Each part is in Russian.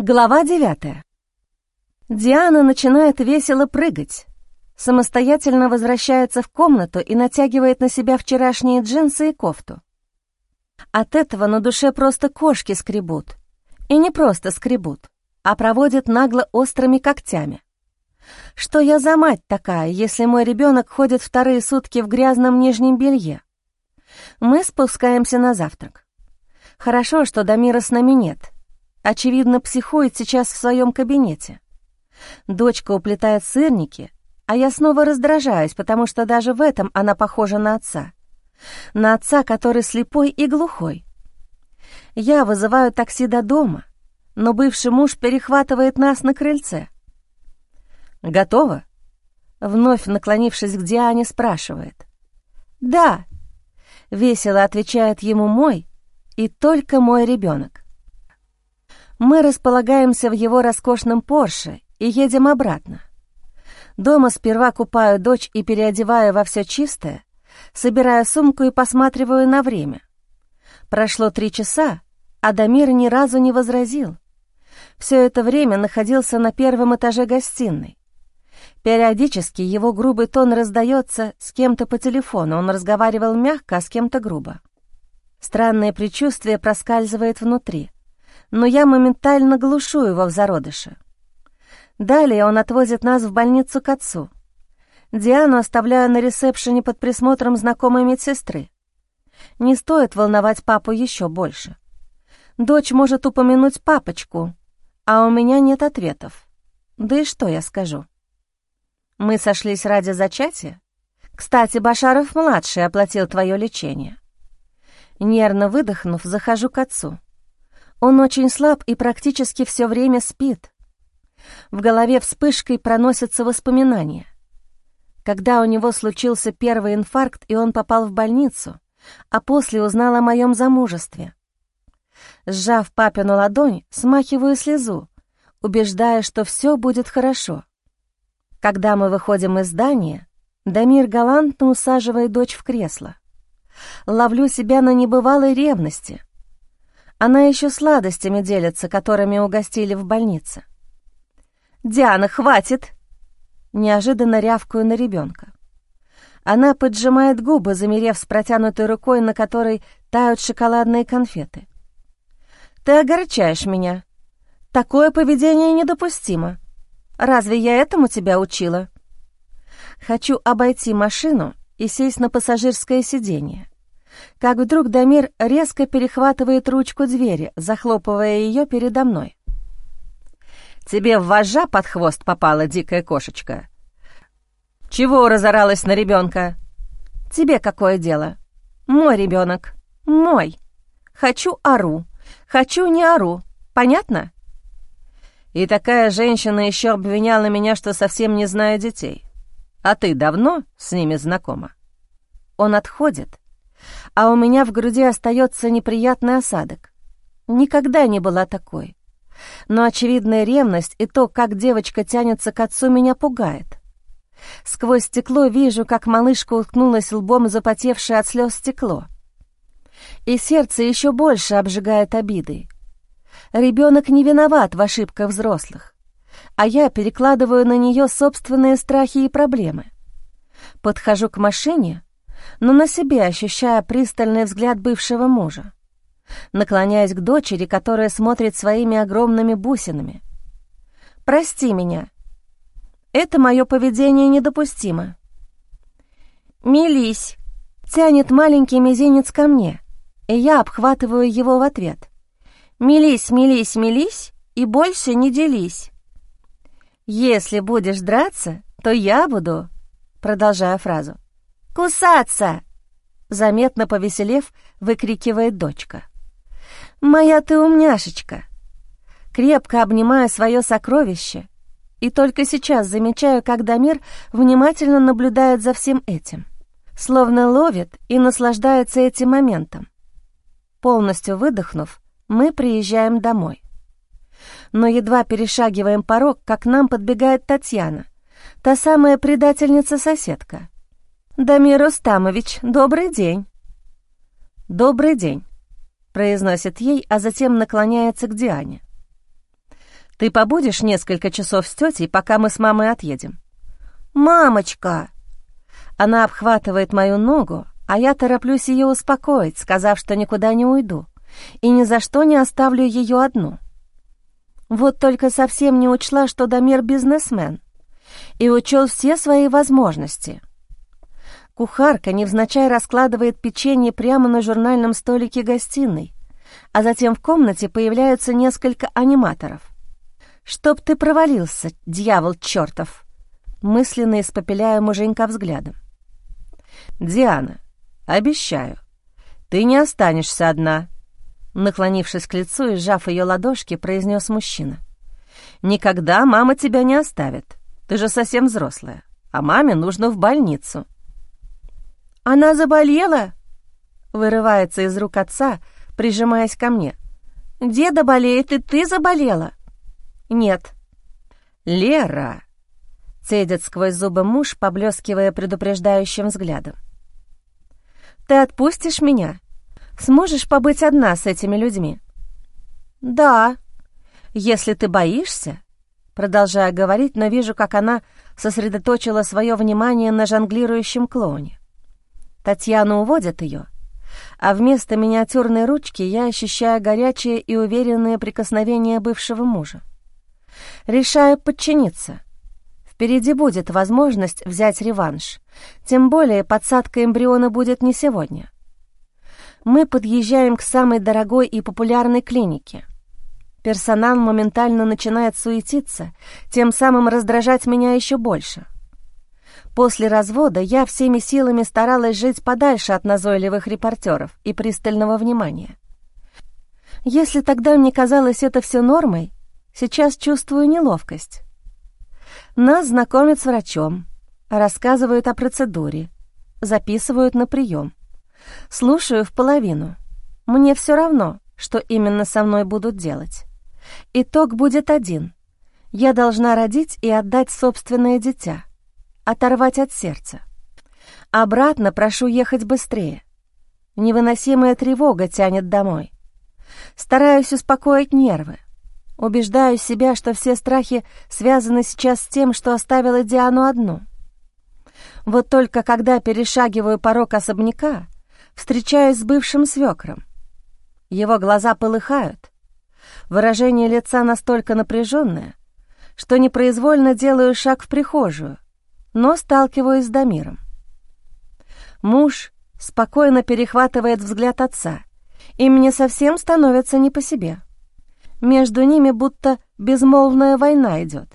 Глава девятая. Диана начинает весело прыгать, самостоятельно возвращается в комнату и натягивает на себя вчерашние джинсы и кофту. От этого на душе просто кошки скребут. И не просто скребут, а проводят нагло острыми когтями. Что я за мать такая, если мой ребенок ходит вторые сутки в грязном нижнем белье? Мы спускаемся на завтрак. Хорошо, что Дамира с нами нет — Очевидно, психует сейчас в своем кабинете. Дочка уплетает сырники, а я снова раздражаюсь, потому что даже в этом она похожа на отца. На отца, который слепой и глухой. Я вызываю такси до дома, но бывший муж перехватывает нас на крыльце. «Готово?» Вновь наклонившись к Диане, спрашивает. «Да», — весело отвечает ему мой и только мой ребенок. Мы располагаемся в его роскошном Порше и едем обратно. Дома сперва купаю дочь и переодеваю во все чистое, собираю сумку и посматриваю на время. Прошло три часа, а Дамир ни разу не возразил. Все это время находился на первом этаже гостиной. Периодически его грубый тон раздается с кем-то по телефону, он разговаривал мягко, а с кем-то грубо. Странное предчувствие проскальзывает внутри — но я моментально глушу его в зародыше. Далее он отвозит нас в больницу к отцу. Диану оставляю на ресепшене под присмотром знакомой медсестры. Не стоит волновать папу еще больше. Дочь может упомянуть папочку, а у меня нет ответов. Да и что я скажу? Мы сошлись ради зачатия? Кстати, Башаров-младший оплатил твое лечение. Нервно выдохнув, захожу к отцу. Он очень слаб и практически все время спит. В голове вспышкой проносятся воспоминания. Когда у него случился первый инфаркт, и он попал в больницу, а после узнал о моем замужестве. Сжав папину ладонь, смахиваю слезу, убеждая, что все будет хорошо. Когда мы выходим из здания, Дамир галантно усаживает дочь в кресло. Ловлю себя на небывалой ревности — она еще сладостями делится, которыми угостили в больнице. «Диана, хватит!» Неожиданно рявкаю на ребенка. Она поджимает губы, замерев с протянутой рукой, на которой тают шоколадные конфеты. «Ты огорчаешь меня. Такое поведение недопустимо. Разве я этому тебя учила?» Хочу обойти машину и сесть на пассажирское сиденье как вдруг Дамир резко перехватывает ручку двери, захлопывая ее передо мной. «Тебе в вожжа под хвост попала дикая кошечка. Чего разоралась на ребенка? Тебе какое дело? Мой ребенок, мой. Хочу ору, хочу не ору. Понятно?» И такая женщина еще обвиняла меня, что совсем не знаю детей. А ты давно с ними знакома? Он отходит, а у меня в груди остается неприятный осадок. Никогда не была такой. Но очевидная ревность и то, как девочка тянется к отцу, меня пугает. Сквозь стекло вижу, как малышка уткнулась лбом запотевшее от слез стекло. И сердце еще больше обжигает обидой. Ребенок не виноват в ошибках взрослых, а я перекладываю на нее собственные страхи и проблемы. Подхожу к машине — но на себе ощущая пристальный взгляд бывшего мужа. Наклоняясь к дочери, которая смотрит своими огромными бусинами. «Прости меня. Это мое поведение недопустимо». «Мились!» — тянет маленький мизинец ко мне, и я обхватываю его в ответ. «Мились, мились, мились и больше не делись». «Если будешь драться, то я буду...» Продолжая фразу. «Кусаться!» Заметно повеселев, выкрикивает дочка. «Моя ты умняшечка!» Крепко обнимая свое сокровище, и только сейчас замечаю, как Дамир внимательно наблюдает за всем этим, словно ловит и наслаждается этим моментом. Полностью выдохнув, мы приезжаем домой. Но едва перешагиваем порог, как нам подбегает Татьяна, та самая предательница-соседка — «Дамир Рустамович, добрый день!» «Добрый день!» — произносит ей, а затем наклоняется к Диане. Ты побудешь несколько часов с тетей, пока мы с мамой отъедем?» «Мамочка!» Она обхватывает мою ногу, а я тороплюсь ее успокоить, сказав, что никуда не уйду и ни за что не оставлю ее одну. Вот только совсем не учла, что Дамир бизнесмен, и учел все свои возможности. Кухарка невзначай раскладывает печенье прямо на журнальном столике гостиной, а затем в комнате появляются несколько аниматоров. «Чтоб ты провалился, дьявол чертов!» мысленно испопеляю муженька взглядом. «Диана, обещаю, ты не останешься одна», наклонившись к лицу и сжав ее ладошки, произнес мужчина. «Никогда мама тебя не оставит. Ты же совсем взрослая, а маме нужно в больницу». «Она заболела?» Вырывается из рук отца, прижимаясь ко мне. «Деда болеет, и ты заболела?» «Нет». «Лера!» Цедит сквозь зубы муж, поблескивая предупреждающим взглядом. «Ты отпустишь меня? Сможешь побыть одна с этими людьми?» «Да. Если ты боишься...» Продолжая говорить, но вижу, как она сосредоточила свое внимание на жонглирующем клоуне. Татьяна уводит ее, а вместо миниатюрной ручки я ощущаю горячее и уверенное прикосновение бывшего мужа. Решаю подчиниться. Впереди будет возможность взять реванш, тем более подсадка эмбриона будет не сегодня. Мы подъезжаем к самой дорогой и популярной клинике. Персонал моментально начинает суетиться, тем самым раздражать меня еще больше. После развода я всеми силами старалась жить подальше от назойливых репортеров и пристального внимания. Если тогда мне казалось это все нормой, сейчас чувствую неловкость. Нас знакомят с врачом, рассказывают о процедуре, записывают на прием. Слушаю в половину. Мне все равно, что именно со мной будут делать. Итог будет один. Я должна родить и отдать собственное дитя, оторвать от сердца. Обратно прошу ехать быстрее. Невыносимая тревога тянет домой. Стараюсь успокоить нервы. Убеждаю себя, что все страхи связаны сейчас с тем, что оставила Диану одну. Вот только когда перешагиваю порог особняка, встречаюсь с бывшим свекром. Его глаза полыхают. Выражение лица настолько напряженное, что непроизвольно делаю шаг в прихожую, но сталкиваюсь с Дамиром. Муж спокойно перехватывает взгляд отца, и мне совсем становится не по себе. Между ними будто безмолвная война идет.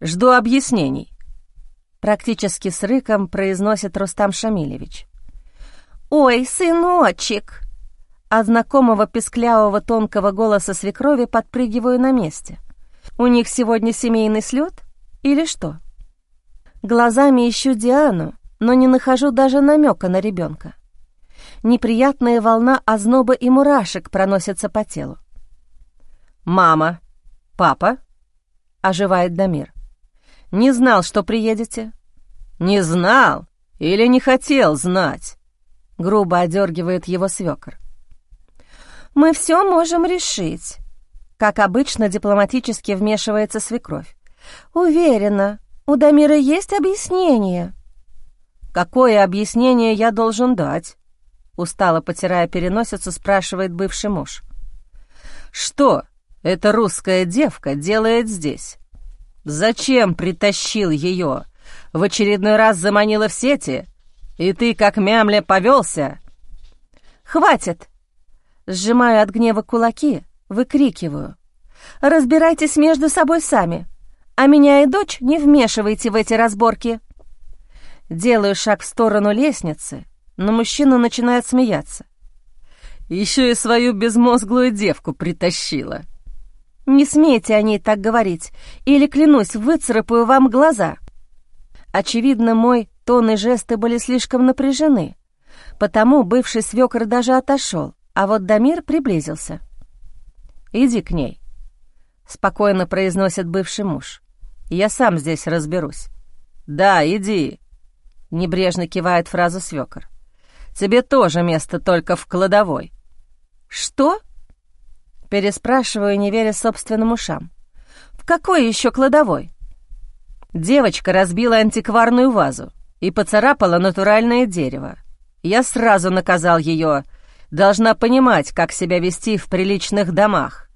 «Жду объяснений», — практически с рыком произносит Рустам Шамилевич. «Ой, сыночек!» От знакомого песклявого тонкого голоса свекрови подпрыгиваю на месте. «У них сегодня семейный слет или что?» Глазами ищу Диану, но не нахожу даже намека на ребенка. Неприятная волна озноба и мурашек проносится по телу. «Мама! Папа!» — оживает Дамир. «Не знал, что приедете?» «Не знал или не хотел знать?» грубо одергивает его свекор. «Мы все можем решить», — как обычно дипломатически вмешивается свекровь. «Уверена, у Дамира есть объяснение». «Какое объяснение я должен дать?» Устало потирая переносицу, спрашивает бывший муж. «Что эта русская девка делает здесь? Зачем притащил ее? В очередной раз заманила в сети?» И ты, как мямля, повелся?» «Хватит!» Сжимаю от гнева кулаки, выкрикиваю. «Разбирайтесь между собой сами, а меня и дочь не вмешивайте в эти разборки!» Делаю шаг в сторону лестницы, но мужчина начинает смеяться. Еще и свою безмозглую девку притащила. «Не смейте о ней так говорить, или, клянусь, выцарапаю вам глаза!» Очевидно, мой Тон и жесты были слишком напряжены, потому бывший свекор даже отошел, а вот Дамир приблизился. «Иди к ней», — спокойно произносит бывший муж. «Я сам здесь разберусь». «Да, иди», — небрежно кивает фразу свекор. «Тебе тоже место только в кладовой». «Что?» — переспрашиваю, не веря собственным ушам. какой еще кладовой?» Девочка разбила антикварную вазу и поцарапала натуральное дерево. Я сразу наказал ее. Должна понимать, как себя вести в приличных домах.